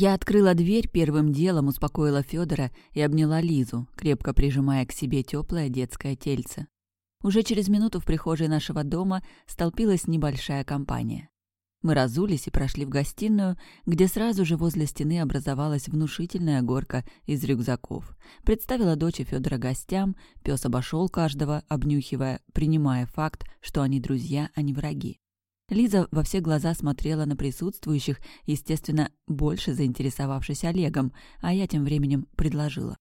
Я открыла дверь первым делом, успокоила Федора и обняла Лизу, крепко прижимая к себе теплое детское тельце. Уже через минуту в прихожей нашего дома столпилась небольшая компания. Мы разулись и прошли в гостиную, где сразу же возле стены образовалась внушительная горка из рюкзаков. Представила дочь Федора гостям, пес обошел каждого, обнюхивая, принимая факт, что они друзья, а не враги. Лиза во все глаза смотрела на присутствующих, естественно, больше заинтересовавшись Олегом, а я тем временем предложила.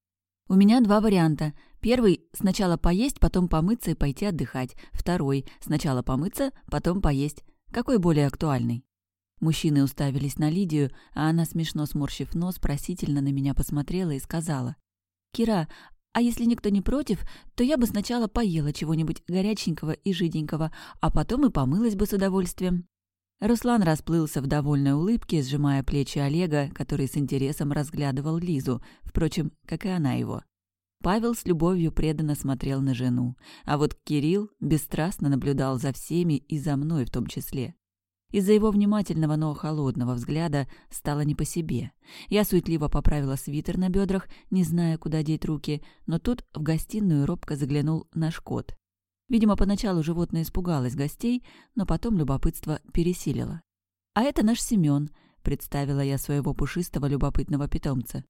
«У меня два варианта. Первый — сначала поесть, потом помыться и пойти отдыхать. Второй — сначала помыться, потом поесть. Какой более актуальный? Мужчины уставились на Лидию, а она, смешно сморщив нос, просительно на меня посмотрела и сказала. «Кира, а если никто не против, то я бы сначала поела чего-нибудь горяченького и жиденького, а потом и помылась бы с удовольствием». Руслан расплылся в довольной улыбке, сжимая плечи Олега, который с интересом разглядывал Лизу, впрочем, как и она его. Павел с любовью преданно смотрел на жену, а вот Кирилл бесстрастно наблюдал за всеми и за мной в том числе. Из-за его внимательного, но холодного взгляда стало не по себе. Я суетливо поправила свитер на бедрах, не зная, куда деть руки, но тут в гостиную робко заглянул наш кот. Видимо, поначалу животное испугалось гостей, но потом любопытство пересилило. «А это наш Семён», — представила я своего пушистого любопытного питомца.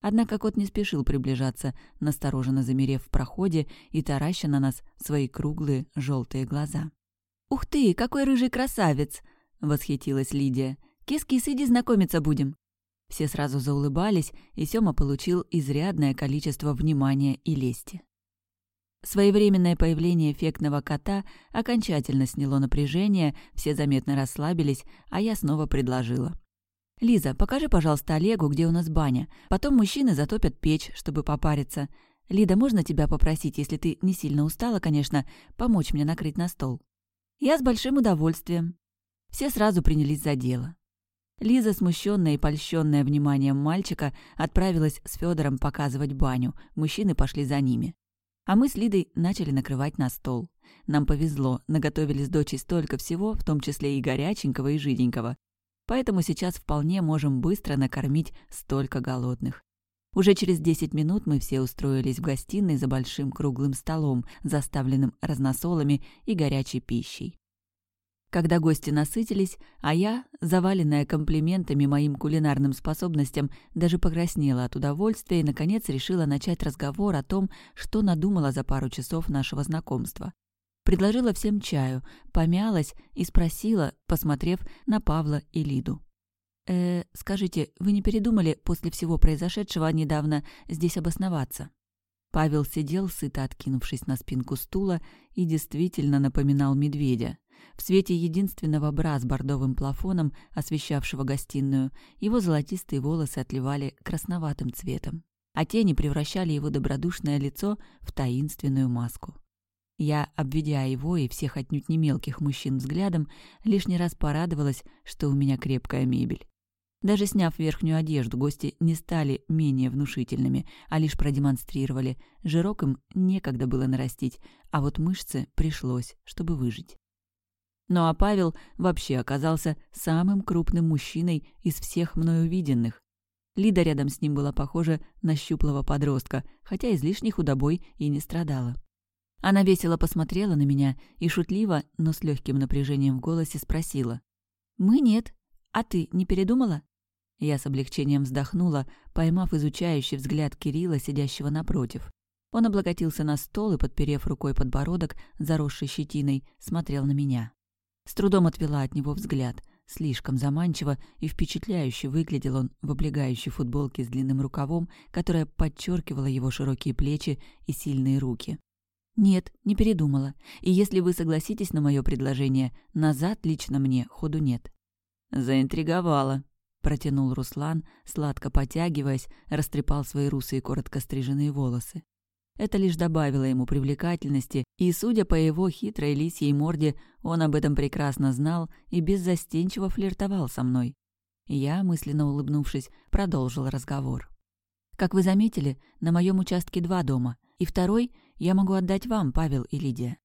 Однако кот не спешил приближаться, настороженно замерев в проходе и тараща на нас свои круглые желтые глаза. «Ух ты, какой рыжий красавец!» — восхитилась Лидия. «Кис-кис, иди знакомиться будем!» Все сразу заулыбались, и Сёма получил изрядное количество внимания и лести. Своевременное появление эффектного кота окончательно сняло напряжение, все заметно расслабились, а я снова предложила. «Лиза, покажи, пожалуйста, Олегу, где у нас баня. Потом мужчины затопят печь, чтобы попариться. Лида, можно тебя попросить, если ты не сильно устала, конечно, помочь мне накрыть на стол?» «Я с большим удовольствием». Все сразу принялись за дело. Лиза, смущенная и польщенная вниманием мальчика, отправилась с Федором показывать баню. Мужчины пошли за ними. А мы с Лидой начали накрывать на стол. Нам повезло, наготовили с дочей столько всего, в том числе и горяченького, и жиденького поэтому сейчас вполне можем быстро накормить столько голодных. Уже через 10 минут мы все устроились в гостиной за большим круглым столом, заставленным разносолами и горячей пищей. Когда гости насытились, а я, заваленная комплиментами моим кулинарным способностям, даже покраснела от удовольствия и, наконец, решила начать разговор о том, что надумала за пару часов нашего знакомства. Предложила всем чаю, помялась и спросила, посмотрев на Павла и Лиду. «Э, скажите, вы не передумали после всего произошедшего недавно здесь обосноваться?» Павел сидел, сыто откинувшись на спинку стула, и действительно напоминал медведя. В свете единственного бра с бордовым плафоном, освещавшего гостиную, его золотистые волосы отливали красноватым цветом, а тени превращали его добродушное лицо в таинственную маску. Я, обведя его и всех отнюдь не мелких мужчин взглядом, лишний раз порадовалась, что у меня крепкая мебель. Даже сняв верхнюю одежду, гости не стали менее внушительными, а лишь продемонстрировали. Жирок им некогда было нарастить, а вот мышцы пришлось, чтобы выжить. Ну а Павел вообще оказался самым крупным мужчиной из всех мною увиденных. Лида рядом с ним была похожа на щуплого подростка, хотя излишней худобой и не страдала. Она весело посмотрела на меня и шутливо, но с легким напряжением в голосе спросила. «Мы нет. А ты не передумала?» Я с облегчением вздохнула, поймав изучающий взгляд Кирилла, сидящего напротив. Он облокотился на стол и, подперев рукой подбородок, заросший щетиной, смотрел на меня. С трудом отвела от него взгляд. Слишком заманчиво и впечатляюще выглядел он в облегающей футболке с длинным рукавом, которая подчеркивала его широкие плечи и сильные руки. «Нет, не передумала. И если вы согласитесь на мое предложение, назад лично мне ходу нет». «Заинтриговала», — протянул Руслан, сладко потягиваясь, растрепал свои русые коротко стриженные волосы. Это лишь добавило ему привлекательности, и, судя по его хитрой лисьей морде, он об этом прекрасно знал и беззастенчиво флиртовал со мной. Я, мысленно улыбнувшись, продолжил разговор. «Как вы заметили, на моем участке два дома, и второй я могу отдать вам, Павел и Лидия.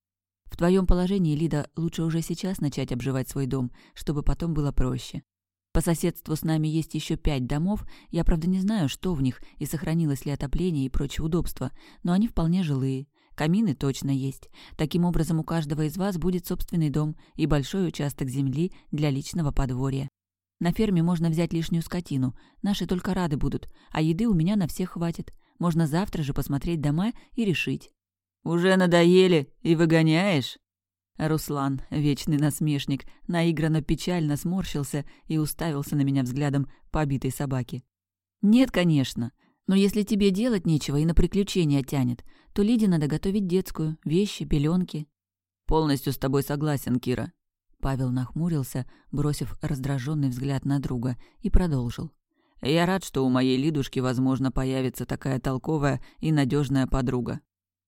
В твоем положении, Лида, лучше уже сейчас начать обживать свой дом, чтобы потом было проще. По соседству с нами есть еще пять домов, я, правда, не знаю, что в них и сохранилось ли отопление и прочие удобства, но они вполне жилые. Камины точно есть. Таким образом, у каждого из вас будет собственный дом и большой участок земли для личного подворья. На ферме можно взять лишнюю скотину, наши только рады будут, а еды у меня на всех хватит. Можно завтра же посмотреть дома и решить. «Уже надоели и выгоняешь?» Руслан, вечный насмешник, наигранно печально сморщился и уставился на меня взглядом побитой собаки. «Нет, конечно. Но если тебе делать нечего и на приключения тянет, то Лиде надо готовить детскую, вещи, пеленки. «Полностью с тобой согласен, Кира». Павел нахмурился, бросив раздраженный взгляд на друга, и продолжил. «Я рад, что у моей Лидушки, возможно, появится такая толковая и надежная подруга».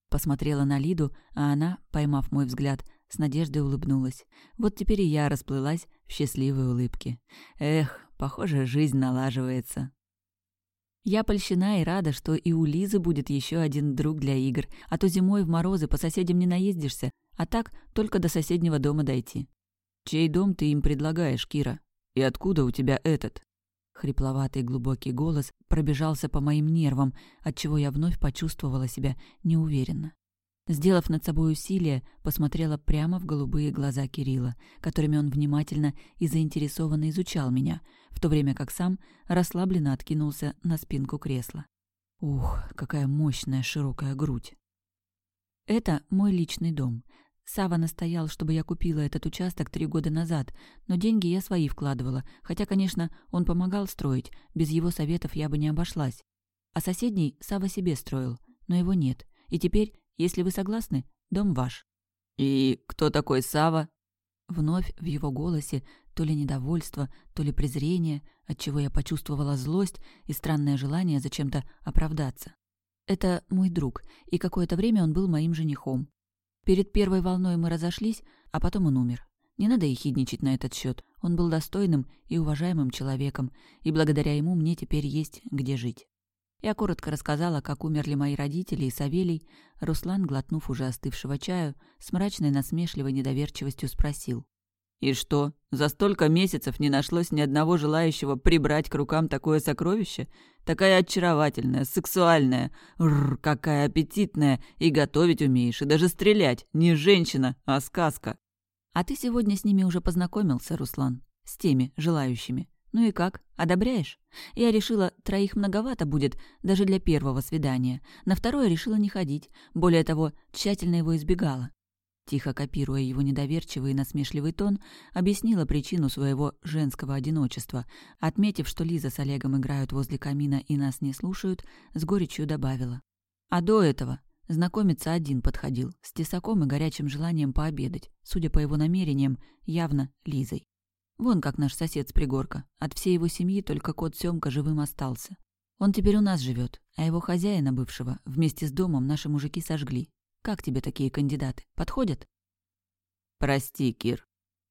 Посмотрела на Лиду, а она, поймав мой взгляд, с надеждой улыбнулась. Вот теперь и я расплылась в счастливой улыбке. Эх, похоже, жизнь налаживается. Я польщена и рада, что и у Лизы будет еще один друг для игр, а то зимой в морозы по соседям не наездишься, а так только до соседнего дома дойти. «Чей дом ты им предлагаешь, Кира? И откуда у тебя этот?» Хрипловатый глубокий голос пробежался по моим нервам, отчего я вновь почувствовала себя неуверенно. Сделав над собой усилие, посмотрела прямо в голубые глаза Кирилла, которыми он внимательно и заинтересованно изучал меня, в то время как сам расслабленно откинулся на спинку кресла. Ух, какая мощная широкая грудь. Это мой личный дом. Сава настоял, чтобы я купила этот участок три года назад, но деньги я свои вкладывала, хотя, конечно, он помогал строить, без его советов я бы не обошлась. А соседний Сава себе строил, но его нет, и теперь если вы согласны, дом ваш». «И кто такой Сава? Вновь в его голосе то ли недовольство, то ли презрение, отчего я почувствовала злость и странное желание зачем-то оправдаться. Это мой друг, и какое-то время он был моим женихом. Перед первой волной мы разошлись, а потом он умер. Не надо ехидничать на этот счет. Он был достойным и уважаемым человеком, и благодаря ему мне теперь есть где жить. Я коротко рассказала, как умерли мои родители и Савелий. Руслан, глотнув уже остывшего чаю, с мрачной насмешливой недоверчивостью спросил. «И что, за столько месяцев не нашлось ни одного желающего прибрать к рукам такое сокровище? Такая очаровательная, сексуальная, рр, какая аппетитная, и готовить умеешь, и даже стрелять. Не женщина, а сказка». «А ты сегодня с ними уже познакомился, Руслан? С теми желающими?» «Ну и как? Одобряешь?» Я решила, троих многовато будет даже для первого свидания. На второе решила не ходить. Более того, тщательно его избегала. Тихо копируя его недоверчивый и насмешливый тон, объяснила причину своего женского одиночества. Отметив, что Лиза с Олегом играют возле камина и нас не слушают, с горечью добавила. А до этого знакомиться один подходил, с тесаком и горячим желанием пообедать, судя по его намерениям, явно Лизой. Вон как наш сосед с пригорка. От всей его семьи только кот Сёмка живым остался. Он теперь у нас живет, а его хозяина бывшего вместе с домом наши мужики сожгли. Как тебе такие кандидаты? Подходят? Прости, Кир.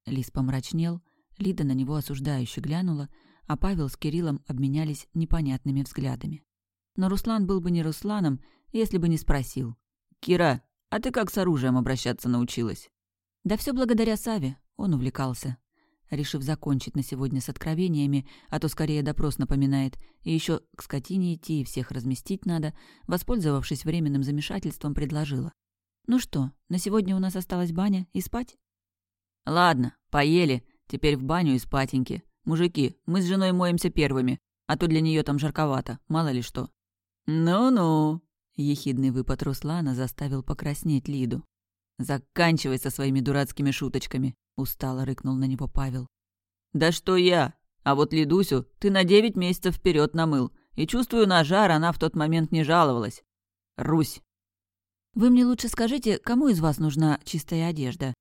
Лис помрачнел, Лида на него осуждающе глянула, а Павел с Кириллом обменялись непонятными взглядами. Но Руслан был бы не Русланом, если бы не спросил. «Кира, а ты как с оружием обращаться научилась?» «Да все благодаря Саве. Он увлекался решив закончить на сегодня с откровениями, а то скорее допрос напоминает, и еще к скотине идти и всех разместить надо, воспользовавшись временным замешательством, предложила. «Ну что, на сегодня у нас осталась баня и спать?» «Ладно, поели, теперь в баню и спатеньки. Мужики, мы с женой моемся первыми, а то для нее там жарковато, мало ли что». «Ну-ну», — ехидный выпад Руслана заставил покраснеть Лиду. «Заканчивай со своими дурацкими шуточками», — устало рыкнул на него Павел. «Да что я? А вот Лидусю ты на девять месяцев вперед намыл, и чувствую, на жар она в тот момент не жаловалась. Русь!» «Вы мне лучше скажите, кому из вас нужна чистая одежда?»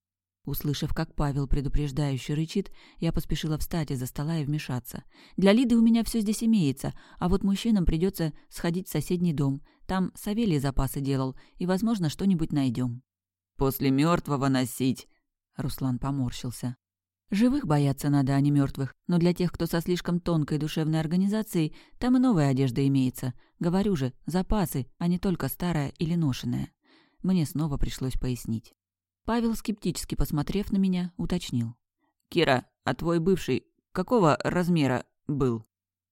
Услышав, как Павел предупреждающе рычит, я поспешила встать из-за стола и вмешаться. «Для Лиды у меня все здесь имеется, а вот мужчинам придется сходить в соседний дом. Там Савелий запасы делал, и, возможно, что-нибудь найдем. «После мертвого носить!» Руслан поморщился. Живых бояться надо, а не мертвых. Но для тех, кто со слишком тонкой душевной организацией, там и новая одежда имеется. Говорю же, запасы, а не только старая или ношеная. Мне снова пришлось пояснить. Павел, скептически посмотрев на меня, уточнил. «Кира, а твой бывший какого размера был?»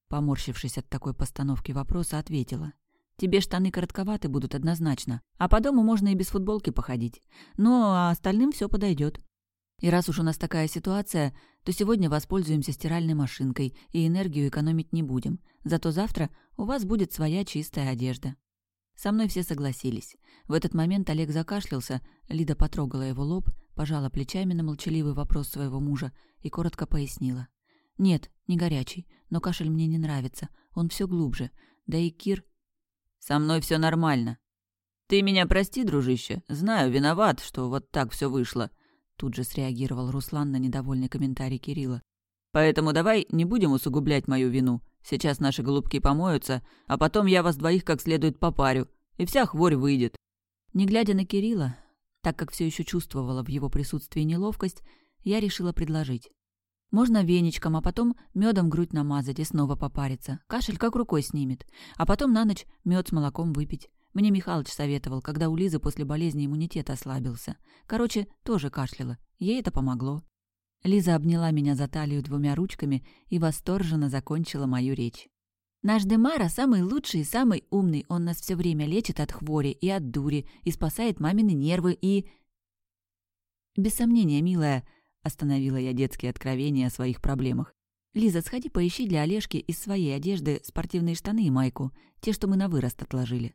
Поморщившись от такой постановки вопроса, ответила. «Тебе штаны коротковаты будут однозначно, а по дому можно и без футболки походить. Ну, а остальным все подойдет. И раз уж у нас такая ситуация, то сегодня воспользуемся стиральной машинкой и энергию экономить не будем. Зато завтра у вас будет своя чистая одежда». Со мной все согласились. В этот момент Олег закашлялся, Лида потрогала его лоб, пожала плечами на молчаливый вопрос своего мужа и коротко пояснила. «Нет, не горячий, но кашель мне не нравится, он все глубже. Да и Кир...» «Со мной все нормально». «Ты меня прости, дружище, знаю, виноват, что вот так все вышло», Тут же среагировал Руслан на недовольный комментарий Кирилла. «Поэтому давай не будем усугублять мою вину. Сейчас наши голубки помоются, а потом я вас двоих как следует попарю, и вся хворь выйдет». Не глядя на Кирилла, так как все еще чувствовала в его присутствии неловкость, я решила предложить. Можно веничком, а потом медом грудь намазать и снова попариться. Кашель как рукой снимет. А потом на ночь мед с молоком выпить. Мне Михалыч советовал, когда у Лизы после болезни иммунитет ослабился. Короче, тоже кашляла. Ей это помогло. Лиза обняла меня за талию двумя ручками и восторженно закончила мою речь. «Наш Демара самый лучший и самый умный. Он нас все время лечит от хвори и от дури, и спасает мамины нервы, и...» «Без сомнения, милая», — остановила я детские откровения о своих проблемах. «Лиза, сходи поищи для Олежки из своей одежды спортивные штаны и майку, те, что мы на вырост отложили».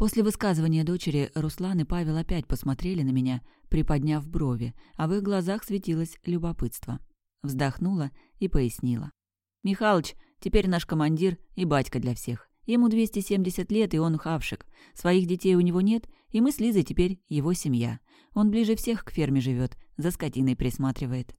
После высказывания дочери Руслан и Павел опять посмотрели на меня, приподняв брови, а в их глазах светилось любопытство. Вздохнула и пояснила. «Михалыч, теперь наш командир и батька для всех. Ему 270 лет, и он хавшик. Своих детей у него нет, и мы с Лизой теперь его семья. Он ближе всех к ферме живет, за скотиной присматривает.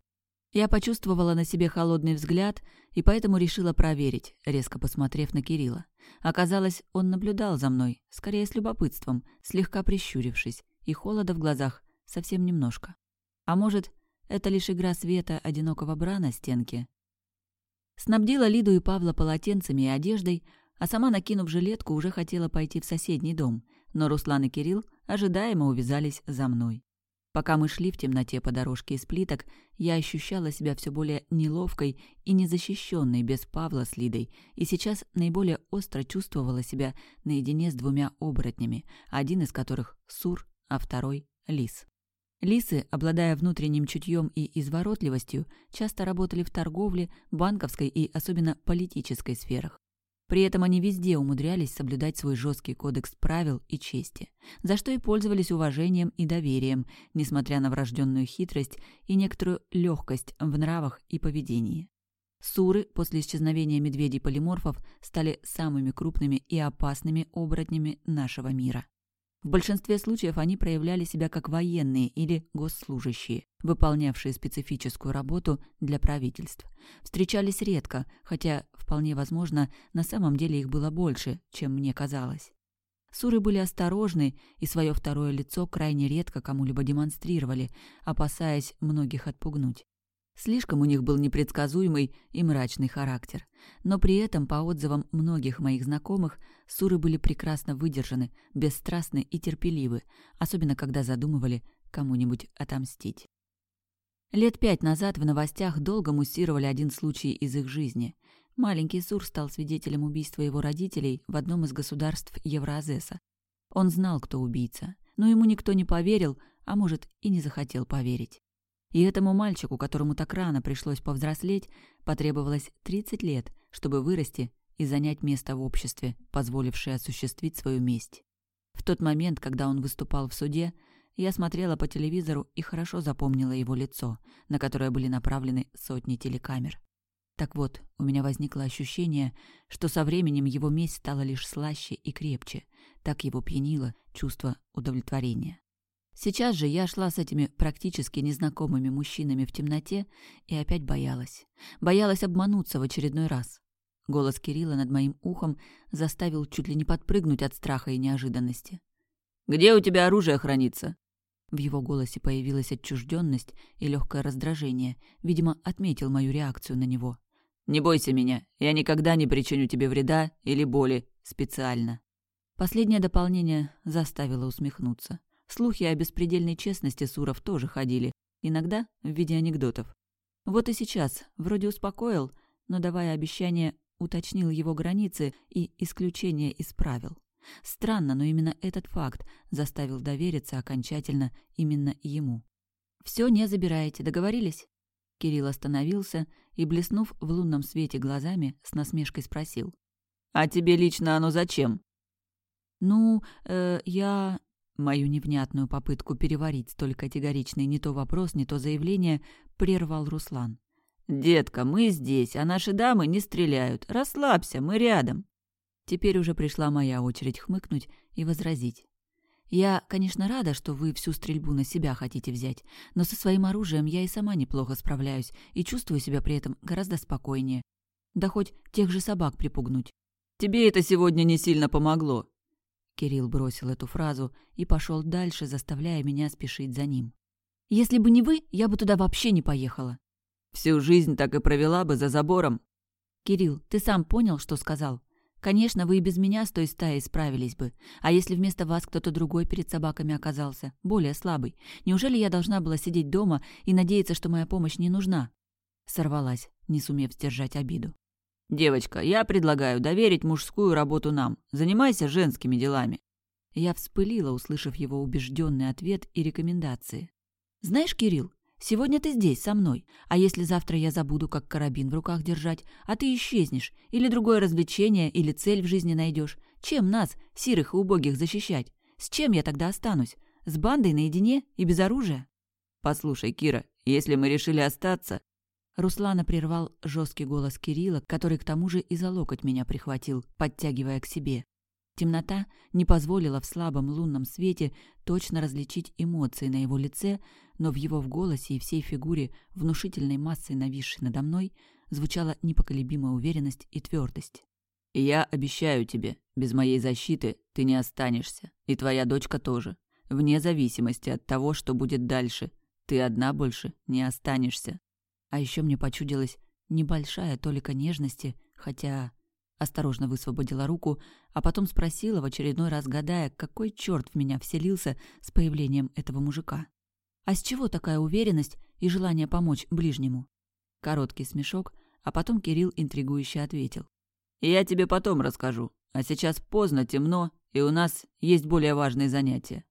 Я почувствовала на себе холодный взгляд и поэтому решила проверить, резко посмотрев на Кирилла. Оказалось, он наблюдал за мной, скорее с любопытством, слегка прищурившись, и холода в глазах совсем немножко. А может, это лишь игра света одинокого бра на стенке? Снабдила Лиду и Павла полотенцами и одеждой, а сама, накинув жилетку, уже хотела пойти в соседний дом, но Руслан и Кирилл ожидаемо увязались за мной. Пока мы шли в темноте по дорожке из плиток, я ощущала себя все более неловкой и незащищенной без Павла с Лидой, и сейчас наиболее остро чувствовала себя наедине с двумя оборотнями, один из которых — Сур, а второй — Лис. Лисы, обладая внутренним чутьем и изворотливостью, часто работали в торговле, банковской и особенно политической сферах. При этом они везде умудрялись соблюдать свой жесткий кодекс правил и чести, за что и пользовались уважением и доверием, несмотря на врожденную хитрость и некоторую легкость в нравах и поведении. Суры после исчезновения медведей-полиморфов стали самыми крупными и опасными оборотнями нашего мира. В большинстве случаев они проявляли себя как военные или госслужащие, выполнявшие специфическую работу для правительств. Встречались редко, хотя, вполне возможно, на самом деле их было больше, чем мне казалось. Суры были осторожны и свое второе лицо крайне редко кому-либо демонстрировали, опасаясь многих отпугнуть. Слишком у них был непредсказуемый и мрачный характер. Но при этом, по отзывам многих моих знакомых, суры были прекрасно выдержаны, бесстрастны и терпеливы, особенно когда задумывали кому-нибудь отомстить. Лет пять назад в новостях долго муссировали один случай из их жизни. Маленький Сур стал свидетелем убийства его родителей в одном из государств Евразеса. Он знал, кто убийца, но ему никто не поверил, а может и не захотел поверить. И этому мальчику, которому так рано пришлось повзрослеть, потребовалось 30 лет, чтобы вырасти и занять место в обществе, позволившее осуществить свою месть. В тот момент, когда он выступал в суде, я смотрела по телевизору и хорошо запомнила его лицо, на которое были направлены сотни телекамер. Так вот, у меня возникло ощущение, что со временем его месть стала лишь слаще и крепче. Так его пьянило чувство удовлетворения. Сейчас же я шла с этими практически незнакомыми мужчинами в темноте и опять боялась. Боялась обмануться в очередной раз. Голос Кирилла над моим ухом заставил чуть ли не подпрыгнуть от страха и неожиданности. «Где у тебя оружие хранится?» В его голосе появилась отчужденность и легкое раздражение. Видимо, отметил мою реакцию на него. «Не бойся меня. Я никогда не причиню тебе вреда или боли. Специально». Последнее дополнение заставило усмехнуться. Слухи о беспредельной честности Суров тоже ходили, иногда в виде анекдотов. Вот и сейчас, вроде успокоил, но, давая обещание, уточнил его границы и исключение из правил. Странно, но именно этот факт заставил довериться окончательно именно ему. «Все не забираете, договорились?» Кирилл остановился и, блеснув в лунном свете глазами, с насмешкой спросил. «А тебе лично оно зачем?» «Ну, э, я...» Мою невнятную попытку переварить столь категоричный не то вопрос, не то заявление прервал Руслан. «Детка, мы здесь, а наши дамы не стреляют. Расслабься, мы рядом». Теперь уже пришла моя очередь хмыкнуть и возразить. «Я, конечно, рада, что вы всю стрельбу на себя хотите взять, но со своим оружием я и сама неплохо справляюсь и чувствую себя при этом гораздо спокойнее. Да хоть тех же собак припугнуть». «Тебе это сегодня не сильно помогло». Кирилл бросил эту фразу и пошел дальше, заставляя меня спешить за ним. «Если бы не вы, я бы туда вообще не поехала». «Всю жизнь так и провела бы за забором». «Кирилл, ты сам понял, что сказал? Конечно, вы и без меня с той стаей справились бы. А если вместо вас кто-то другой перед собаками оказался, более слабый? Неужели я должна была сидеть дома и надеяться, что моя помощь не нужна?» Сорвалась, не сумев сдержать обиду. «Девочка, я предлагаю доверить мужскую работу нам. Занимайся женскими делами». Я вспылила, услышав его убежденный ответ и рекомендации. «Знаешь, Кирилл, Сегодня ты здесь, со мной. А если завтра я забуду, как карабин в руках держать, а ты исчезнешь, или другое развлечение, или цель в жизни найдешь, чем нас, сирых и убогих, защищать? С чем я тогда останусь? С бандой наедине и без оружия? Послушай, Кира, если мы решили остаться... Руслана прервал жесткий голос Кирилла, который к тому же и за локоть меня прихватил, подтягивая к себе. Темнота не позволила в слабом лунном свете точно различить эмоции на его лице, но в его в голосе и всей фигуре, внушительной массой нависшей надо мной, звучала непоколебимая уверенность и твердость. я обещаю тебе, без моей защиты ты не останешься, и твоя дочка тоже, вне зависимости от того, что будет дальше. Ты одна больше не останешься». А еще мне почудилась небольшая толика нежности, хотя Осторожно высвободила руку, а потом спросила, в очередной раз гадая, какой черт в меня вселился с появлением этого мужика. «А с чего такая уверенность и желание помочь ближнему?» Короткий смешок, а потом Кирилл интригующе ответил. «Я тебе потом расскажу, а сейчас поздно, темно, и у нас есть более важные занятия».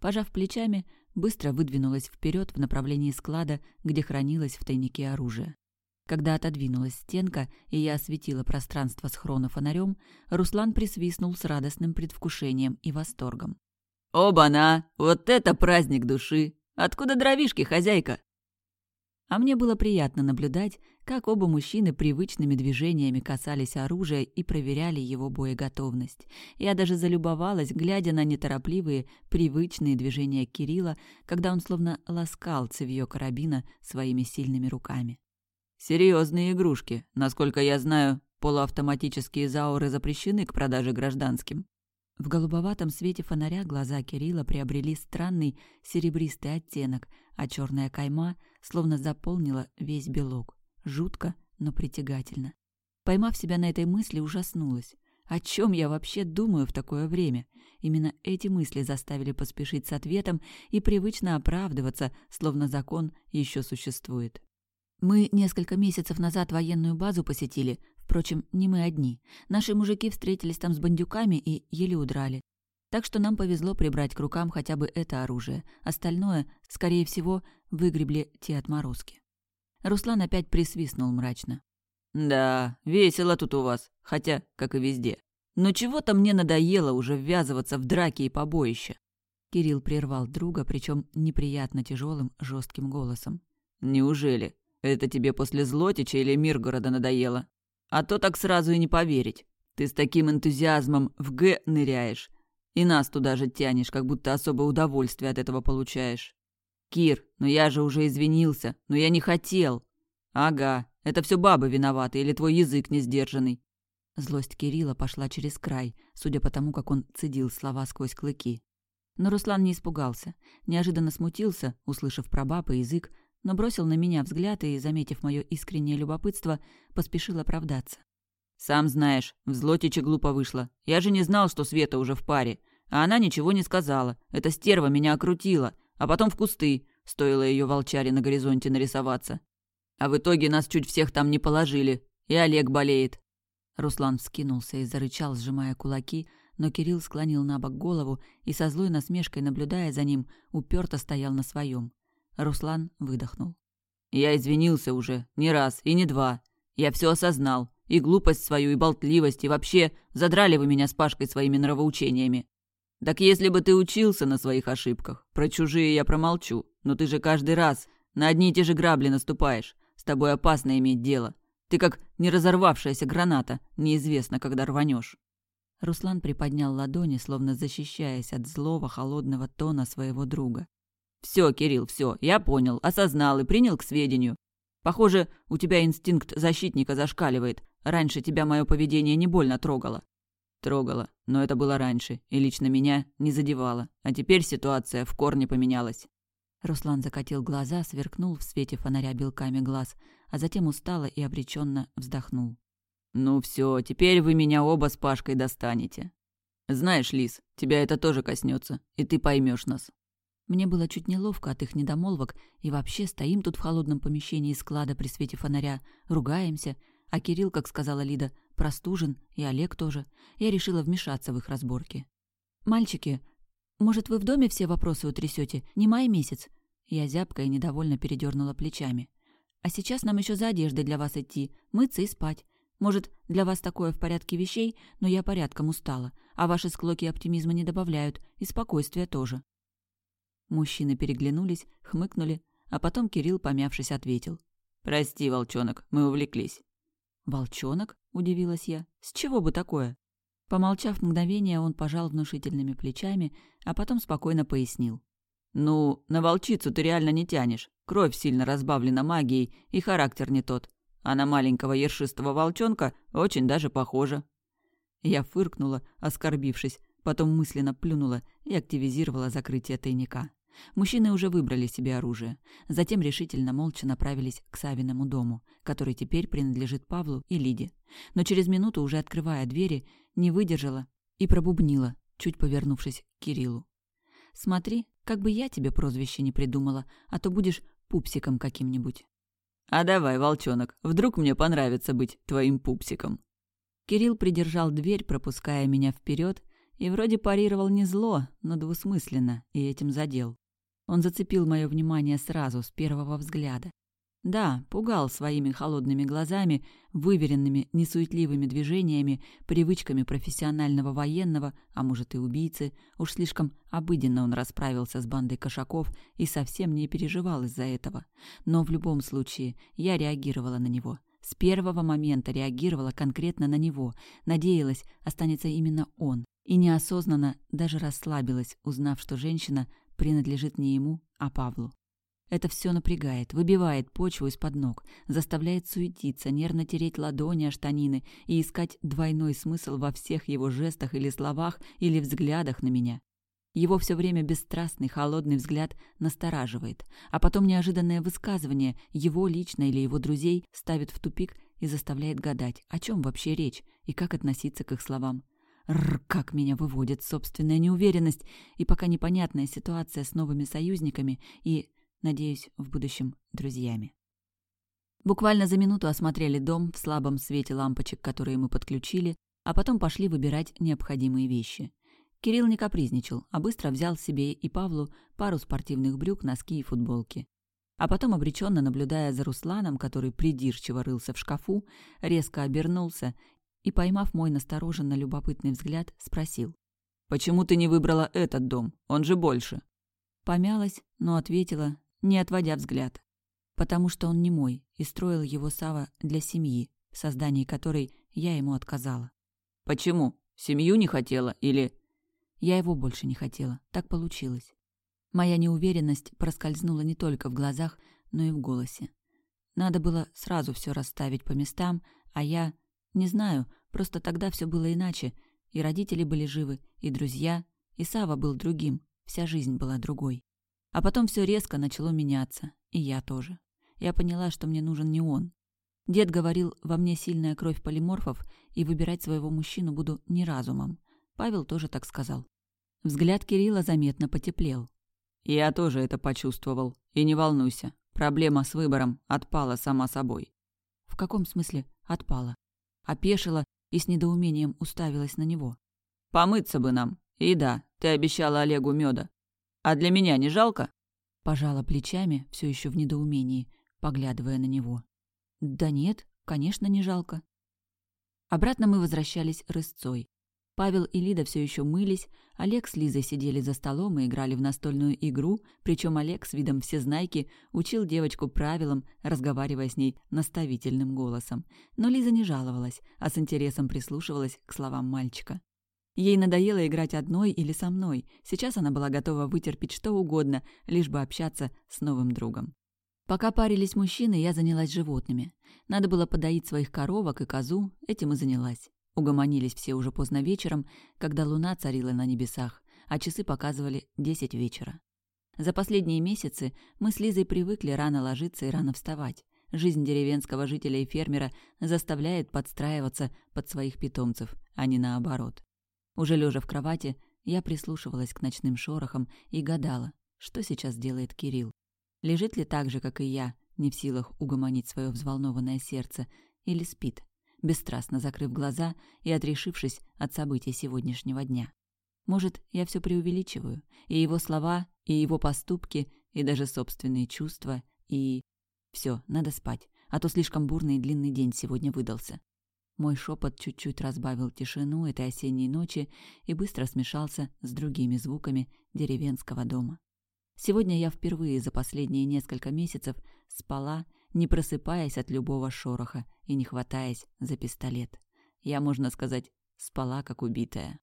Пожав плечами, быстро выдвинулась вперед в направлении склада, где хранилось в тайнике оружие. Когда отодвинулась стенка, и я осветила пространство схрона фонарем, Руслан присвистнул с радостным предвкушением и восторгом. «Оба-на! Вот это праздник души! Откуда дровишки, хозяйка?» А мне было приятно наблюдать, как оба мужчины привычными движениями касались оружия и проверяли его боеготовность. Я даже залюбовалась, глядя на неторопливые, привычные движения Кирилла, когда он словно ласкал цевьё карабина своими сильными руками. Серьезные игрушки. Насколько я знаю, полуавтоматические зауры запрещены к продаже гражданским. В голубоватом свете фонаря глаза Кирилла приобрели странный серебристый оттенок, а черная кайма словно заполнила весь белок. Жутко, но притягательно. Поймав себя на этой мысли, ужаснулась. О чем я вообще думаю в такое время? Именно эти мысли заставили поспешить с ответом и привычно оправдываться, словно закон еще существует. Мы несколько месяцев назад военную базу посетили, впрочем, не мы одни. Наши мужики встретились там с бандюками и еле удрали. Так что нам повезло прибрать к рукам хотя бы это оружие. Остальное, скорее всего, выгребли те отморозки. Руслан опять присвистнул мрачно. «Да, весело тут у вас, хотя, как и везде. Но чего-то мне надоело уже ввязываться в драки и побоища». Кирилл прервал друга, причем неприятно тяжелым, жестким голосом. «Неужели? Это тебе после Злотича или Миргорода надоело? А то так сразу и не поверить. Ты с таким энтузиазмом в Г ныряешь. И нас туда же тянешь, как будто особое удовольствие от этого получаешь. Кир, ну я же уже извинился, но я не хотел. Ага, это все бабы виноваты или твой язык не сдержанный. Злость Кирилла пошла через край, судя по тому, как он цедил слова сквозь клыки. Но Руслан не испугался, неожиданно смутился, услышав про баб и язык, но бросил на меня взгляд и, заметив мое искреннее любопытство, поспешил оправдаться. «Сам знаешь, в злотиче глупо вышло. Я же не знал, что Света уже в паре. А она ничего не сказала. Эта стерва меня окрутила. А потом в кусты. Стоило ее волчаре на горизонте нарисоваться. А в итоге нас чуть всех там не положили. И Олег болеет». Руслан вскинулся и зарычал, сжимая кулаки, но Кирилл склонил на бок голову и со злой насмешкой, наблюдая за ним, уперто стоял на своем. Руслан выдохнул. «Я извинился уже, не раз и не два. Я все осознал. И глупость свою, и болтливость, и вообще задрали вы меня с Пашкой своими нравоучениями. Так если бы ты учился на своих ошибках, про чужие я промолчу, но ты же каждый раз на одни и те же грабли наступаешь. С тобой опасно иметь дело. Ты как не разорвавшаяся граната, неизвестно, когда рванешь. Руслан приподнял ладони, словно защищаясь от злого, холодного тона своего друга. «Все, Кирилл, все, я понял, осознал и принял к сведению. Похоже, у тебя инстинкт защитника зашкаливает. Раньше тебя мое поведение не больно трогало». «Трогало, но это было раньше, и лично меня не задевало. А теперь ситуация в корне поменялась». Руслан закатил глаза, сверкнул в свете фонаря белками глаз, а затем устало и обреченно вздохнул. «Ну все, теперь вы меня оба с Пашкой достанете. Знаешь, Лис, тебя это тоже коснется, и ты поймешь нас». Мне было чуть неловко от их недомолвок, и вообще стоим тут в холодном помещении склада при свете фонаря, ругаемся, а Кирилл, как сказала Лида, простужен, и Олег тоже. Я решила вмешаться в их разборки. «Мальчики, может, вы в доме все вопросы утрясете? Не май месяц?» Я зябко и недовольно передернула плечами. «А сейчас нам еще за одеждой для вас идти, мыться и спать. Может, для вас такое в порядке вещей, но я порядком устала, а ваши склоки оптимизма не добавляют, и спокойствия тоже». Мужчины переглянулись, хмыкнули, а потом Кирилл, помявшись, ответил. «Прости, волчонок, мы увлеклись». «Волчонок?» – удивилась я. «С чего бы такое?» Помолчав мгновение, он пожал внушительными плечами, а потом спокойно пояснил. «Ну, на волчицу ты реально не тянешь. Кровь сильно разбавлена магией, и характер не тот а на маленького ершистого волчонка очень даже похожа». Я фыркнула, оскорбившись, потом мысленно плюнула и активизировала закрытие тайника. Мужчины уже выбрали себе оружие. Затем решительно молча направились к Савиному дому, который теперь принадлежит Павлу и Лиде. Но через минуту, уже открывая двери, не выдержала и пробубнила, чуть повернувшись к Кириллу. «Смотри, как бы я тебе прозвище не придумала, а то будешь пупсиком каким-нибудь». «А давай, волчонок, вдруг мне понравится быть твоим пупсиком». Кирилл придержал дверь, пропуская меня вперед, и вроде парировал не зло, но двусмысленно, и этим задел. Он зацепил мое внимание сразу, с первого взгляда. Да, пугал своими холодными глазами, выверенными, несуетливыми движениями, привычками профессионального военного, а может и убийцы. Уж слишком обыденно он расправился с бандой кошаков и совсем не переживал из-за этого. Но в любом случае я реагировала на него. С первого момента реагировала конкретно на него, надеялась, останется именно он. И неосознанно даже расслабилась, узнав, что женщина принадлежит не ему, а Павлу. Это все напрягает, выбивает почву из-под ног, заставляет суетиться, нервно тереть ладони о штанины и искать двойной смысл во всех его жестах или словах или взглядах на меня. Его все время бесстрастный, холодный взгляд настораживает, а потом неожиданное высказывание его лично или его друзей ставит в тупик и заставляет гадать, о чем вообще речь и как относиться к их словам. Рр, как меня выводит собственная неуверенность и пока непонятная ситуация с новыми союзниками и надеюсь, в будущем друзьями. Буквально за минуту осмотрели дом в слабом свете лампочек, которые мы подключили, а потом пошли выбирать необходимые вещи. Кирилл не капризничал, а быстро взял себе и Павлу пару спортивных брюк, носки и футболки. А потом, обреченно наблюдая за Русланом, который придирчиво рылся в шкафу, резко обернулся и, поймав мой настороженно любопытный взгляд, спросил. «Почему ты не выбрала этот дом? Он же больше». Помялась, но ответила, не отводя взгляд. Потому что он не мой, и строил его Сава для семьи, в создании которой я ему отказала. «Почему? Семью не хотела или...» Я его больше не хотела. Так получилось. Моя неуверенность проскользнула не только в глазах, но и в голосе. Надо было сразу все расставить по местам, а я... Не знаю, просто тогда все было иначе. И родители были живы, и друзья, и Сава был другим, вся жизнь была другой. А потом все резко начало меняться, и я тоже. Я поняла, что мне нужен не он. Дед говорил, во мне сильная кровь полиморфов, и выбирать своего мужчину буду не разумом. Павел тоже так сказал. Взгляд Кирилла заметно потеплел. «Я тоже это почувствовал. И не волнуйся. Проблема с выбором отпала сама собой. В каком смысле отпала? Опешила и с недоумением уставилась на него. Помыться бы нам. И да, ты обещала Олегу меда. А для меня не жалко? Пожала плечами, все еще в недоумении, поглядывая на него. Да нет, конечно, не жалко. Обратно мы возвращались рысцой. Павел и Лида все еще мылись, Олег с Лизой сидели за столом и играли в настольную игру, причем Олег с видом всезнайки учил девочку правилам, разговаривая с ней наставительным голосом. Но Лиза не жаловалась, а с интересом прислушивалась к словам мальчика. Ей надоело играть одной или со мной, сейчас она была готова вытерпеть что угодно, лишь бы общаться с новым другом. Пока парились мужчины, я занялась животными. Надо было подоить своих коровок и козу, этим и занялась. Угомонились все уже поздно вечером, когда луна царила на небесах, а часы показывали десять вечера. За последние месяцы мы с Лизой привыкли рано ложиться и рано вставать. Жизнь деревенского жителя и фермера заставляет подстраиваться под своих питомцев, а не наоборот. Уже лежа в кровати, я прислушивалась к ночным шорохам и гадала, что сейчас делает Кирилл. Лежит ли так же, как и я, не в силах угомонить свое взволнованное сердце, или спит, бесстрастно закрыв глаза и отрешившись от событий сегодняшнего дня. Может, я все преувеличиваю, и его слова, и его поступки, и даже собственные чувства, и... Все, надо спать, а то слишком бурный и длинный день сегодня выдался. Мой шепот чуть-чуть разбавил тишину этой осенней ночи и быстро смешался с другими звуками деревенского дома. Сегодня я впервые за последние несколько месяцев спала не просыпаясь от любого шороха и не хватаясь за пистолет. Я, можно сказать, спала как убитая.